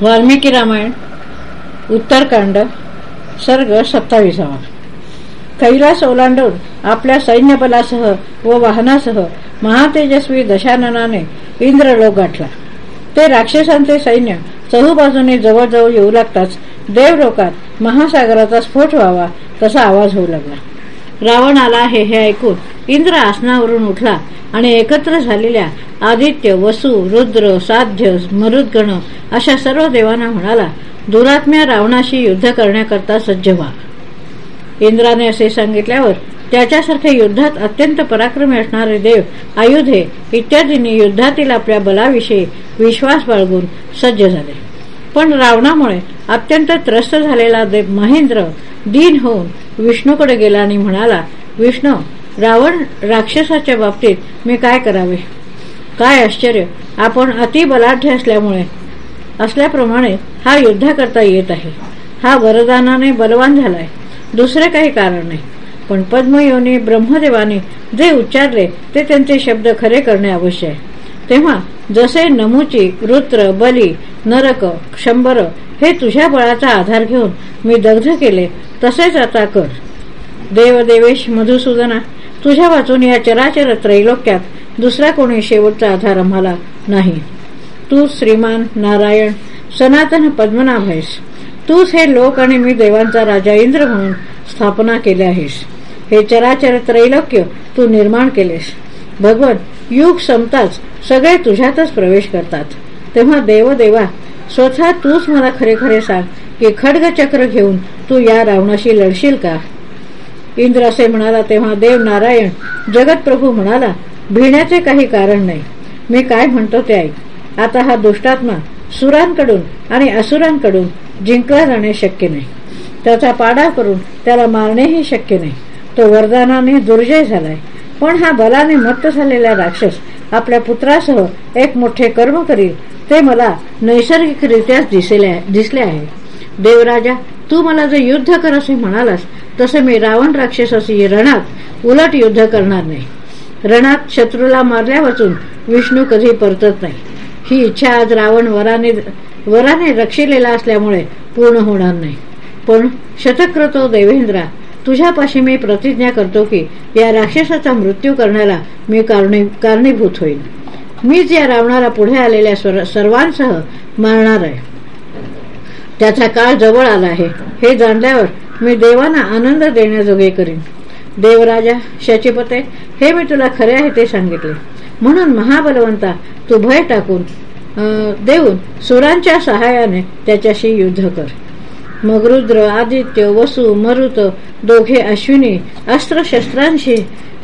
वाल्मिकी रामायण उत्तरकांड सर्ग सत्ताविसावा. कैलास ओलांडून आपल्या सैन्यबलासह व वाहनासह महातेजस्वी दशाननाने इंद्रलोक गाठला. ते राक्षसांचे सैन्य चहूबाजूने जवळजवळ येऊ लागताच देवलोकात महासागराचा स्फोट व्हावा तसा आवाज होऊ लागला. रावण आला हे हे ऐकून इंद्र आसनावरून उठला आणि एकत्र झालेल्या आदित्य वसु रुद्र साध्य मरुद्गण अशा सर्व देवांना म्हणाला दुरात्म्या रावणाशी युद्ध करण्याकरता सज्ज व्हा. इंद्राने असे सांगितल्यावर त्याच्यासारखे युद्धात अत्यंत पराक्रमी असणारे देव आयुधे इत्यादींनी युद्धातील आपल्या बलाविषयी विश्वास बाळगून सज्ज झाले. पण रावणामुळे अत्यंत त्रस्त झालेला देव महेंद्र दीन होऊन विष्णूकडे गेला आणि म्हणाला विष्णू रावण राक्षसाच्या बाबतीत मी काय करावे? काय आश्चर्य! आपण अतिबलाढ्य असल्यामुळे असल्याप्रमाणे हा युद्धाकरता येत आहे. हा वरदानाने बलवान झालाय. दुसरे काही कारण नाही. पण पद्मयोनी ब्रह्मदेवाने जे उच्चारले ते त्यांचे शब्द खरे करणे आवश्यक आहे. तेव्हा जसे नमुची रुद्र बली नरक क्षंबर हे तुझ्या बळाचा आधार घेऊन मी दग्ध केले तसेच आता कर. देवदेवेश मधुसूदना तुझ्या वाचून या चराचर त्रैलोक्यात दुसरा कोणी शेवटचा आधार आम्हाला नाही. तू श्रीमान नारायण सनातन पद्मनाभ आहेस तूच हे लोक आणि मी देवांचा राजा इंद्र म्हणून स्थापना केले आहेस. हे चराचर त्रैलोक्य तू निर्माण केलेस. भगवन युग संपताच सगळे तुझ्यातच प्रवेश करतात. तेव्हा देवदेवा स्वतः तूच मला खरे खरे सांग की खडग चक्र घेऊन तू या रावणाशी लढशील का? इंद्र असे म्हणाला तेव्हा देव नारायण जगतप्रभू म्हणाला भिण्याचे काही कारण नाही. मी काय म्हणतो ते ऐक. आता हा दुष्टात्मा सुरांकडून आणि असुरांकडून जिंकला जाणे शक्य नाही. त्याचा पाडा करून त्याला मारणेही शक्य नाही. तो वरदानाने दुर्जय झालाय. पण हा बलाने मत्त झालेला राक्षस आपल्या पुत्रासह एक मोठे कर्म करील ते मला नैसर्गिकरित्याच दिसले आहे. देवराजा तू मला जर युद्ध कर असे म्हणालास तसे मी रावण राक्षसाशी रणात उलट युद्ध करणार नाही. रणात शत्रूला मारल्या वाचून विष्णू कधी परतत नाही. ही इच्छा आज रावण वराने वराने रक्षिलेला असल्यामुळे पूर्ण होणार नाही. पण शतक्रतो देवेंद्रा तुझ्यापाशी मी प्रतिज्ञा करतो की या राक्षसाचा मृत्यू करण्याला मी कारणीभूत होईल मीच या रावणाला पुढे आलेल्या सर्वांसह मारणार आहे. त्याचा काळ जवळ आला आहे. हे जाणल्यावर मी देवांना आनंद देण्याजोगे करीन. देवराजा शचीपते हे मी तुला खरे आहे ते सांगितले. म्हणून महाबलवंता तू भय टाकून देऊन सुरांच्या सहाय्याने त्याच्याशी युद्ध कर. मग रुद्र आदित्य वसु मरुत दोघे अश्विनी अस्त्रशस्त्रांशी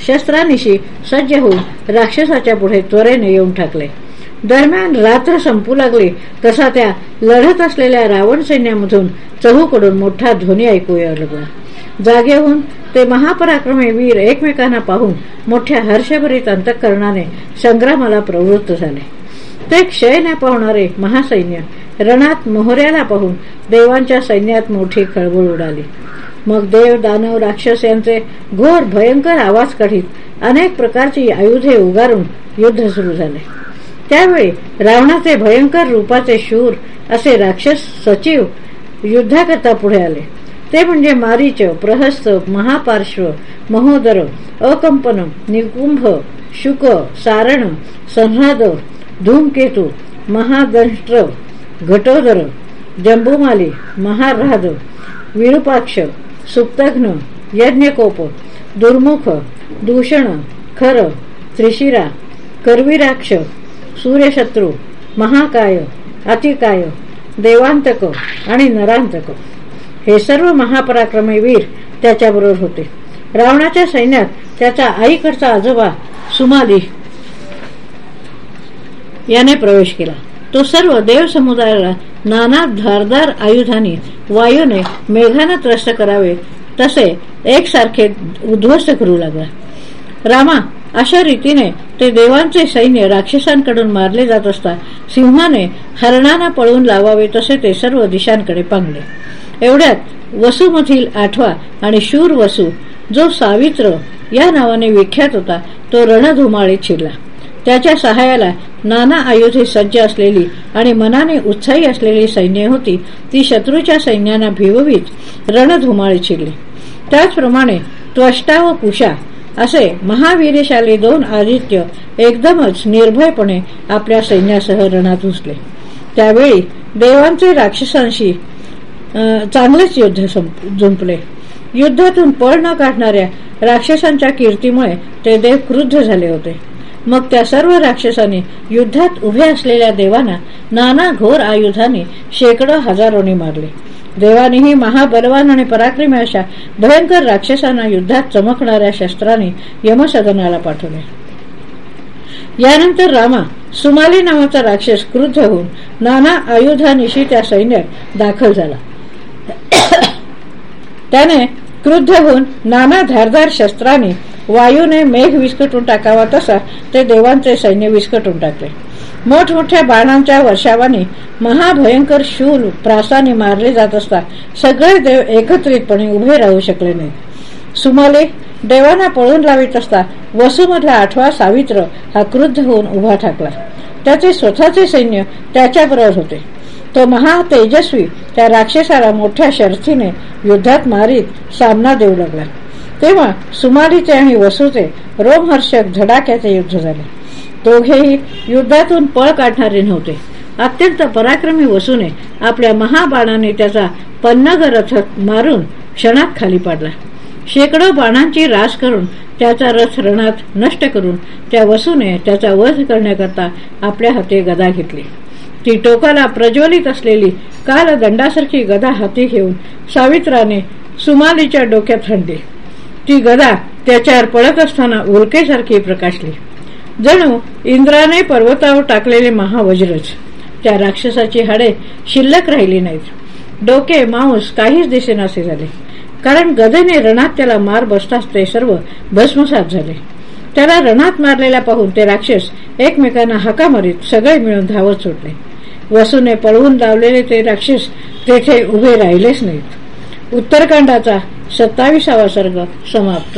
शस्त्रांनीशी सज्ज होऊन राक्षसाच्या पुढे त्वरेने येऊन टाकले दरम्यान रात्र संपू लागली तसा त्या लढत असलेल्या रावण सैन्यामधून चहूकडून मोठा ध्वनी ऐकू लागला. जागे होऊन ते महापराक्रमी वीर एकमेकांना पाहून मोठ्या हर्षभरीत अंतकरणाने संग्रामाला प्रवृत्त झाले. ते क्षय न पावणारे महासैन्य रणात मोहऱ्याला पाहून देवांच्या सैन्यात मोठी खळबळ उडाली. मग देव दानव राक्षस यांचे घोर भयंकर आवाज काढीत अनेक प्रकारची आयुधे उगारून युद्ध सुरू झाले. त्यावेळी रावणाचे भयंकर रूपाचे शूर असे राक्षस सचिव युद्धाकरता पुढे आले. ते म्हणजे मारीच प्रहस्त महापार्श्व महोदर अकंपन निकुंभ शुक सारण संहाद धूमकेतू महादंष्ट्र घटोदर जंबुमाली महाराध विरूपाक्ष सुप्तघ्न यज्ञकोप दुर्मुख दूषण खर त्रिशिरा कर्वीराक्ष सूर्यशत्रू महाकाय अतिकाय देवांतक आणि नरांतक. हे सर्व महापराक्रमी वीर त्याच्याबरोबर होते. रावणाच्या सैन्यात त्याचा आईकडचा आजोबा सुमाली याने प्रवेश केला. तो सर्व देव समुदायाला नाना धारदार आयुधाने वायूने मेघाने त्रस्त करावे तसे एकसारखे उद्ध्वस्त करू लागला. रामा अशा रीतीने ते देवांचे सैन्य राक्षसांकडून मारले जात असता सिंहाने हरणांना पळून लावावे तसे ते सर्व दिशांकडे पांगले. एवढ्यात वसुमधील आठवा आणि शूर वसू जो सावित्र या नावाने विख्यात होता तो रणधुमाळीत शिरला त्याच्या सहाय्याला नाना आयुधे सज्ज असलेली आणि मनाने उत्साही असलेली सैन्य होती ती शत्रूच्या सैन्यांना भिववीत रणधुमाळी शिरली त्याचप्रमाणे त्वष्टा व कुशा असे महावीरशाली दोन आदित्य एकदमच निर्भयपणे आपल्या सैन्यासह रणात घुसले. त्यावेळी देवांचे राक्षसांशी चांगलेच युद्ध जुंपले. युद्धातून पळ न काढणाऱ्या राक्षसांच्या कीर्तीमुळे ते देव क्रुद्ध झाले होते. मग त्या सर्व राक्षसांनी युद्धात उभे असलेल्या देवांना नाना घोर आयुधांनी शेकडो हजारोनी मारले. देवानीही महाबलवान आणि पराक्रमी अशा भयंकर राक्षसांना युद्धात चमकणाऱ्या शस्त्रांनी यमसदनाला पाठवले. यानंतर रामा सुमाली नावाचा राक्षस क्रुद्ध होऊन नाना आयुधानिशी त्या सैन्यात दाखल झाला. त्याने क्रुद्ध होऊन नाना धारदार शस्त्राने वायूने मेघ विस्कटून टाकावा तसा ते देवांचे सैन्य विस्कटून टाकले. मोठमोठ्या बाणांच्या वर्षावाने महाभयंकर शूल प्रासाने मारले जात असता सगळे देव एकत्रितपणे उभे राहू शकले नाही सुमाले देवांना पळून लावित असता वसुमधला आठवा सावित्र हा क्रुद्ध होऊन उभा ठाकला. त्याचे स्वतःचे सैन्य त्याच्याबरोबर होते. तो महा तेजस्वी त्या राक्षसाला मोठ्या शर्थीने युद्धात मारीत सामना देऊ लागला. तेव्हा सुमारीचे आणि वसूचे रोमहर्षक धडाक्याचे युद्ध झाले. दोघेही युद्धातून पळ काढणारे नव्हते. अत्यंत पराक्रमी वसूने आपल्या महाबाणाने त्याचा पन्नग रथ मारून क्षणात खाली पाडला. शेकडो बाणांची रास करून त्याचा रथ रणात नष्ट करून त्या वसूने त्याचा वध करण्याकरता आपल्या हाती गदा घेतली. ती टोकाला प्रज्वलित असलेली काल दंडासारखी गदा हाती घेऊन सावित्राने सुमालीच्या डोक्यात हणली ती गदा त्याच्यावर पडत असताना उल्केसारखी प्रकाशली. जणू इंद्राने पर्वतावर टाकलेले महावज्रच त्या राक्षसाची हाडे शिल्लक राहिली नाहीत. डोके मांस काहीच दिसेनासे झाले. कारण गदेने रणात त्याला मार बसताच ते सर्व भस्मसात झाले. त्याला रणात मारलेला पाहून ते राक्षस एकमेकांना हाका मारीत सगळे मिळून धावत सुटले वसूने पळवून लावलेले ते राक्षस तेथे उभे राहिलेच नाहीत. उत्तरकांडाचा सत्ताविसावा सर्ग समाप्त.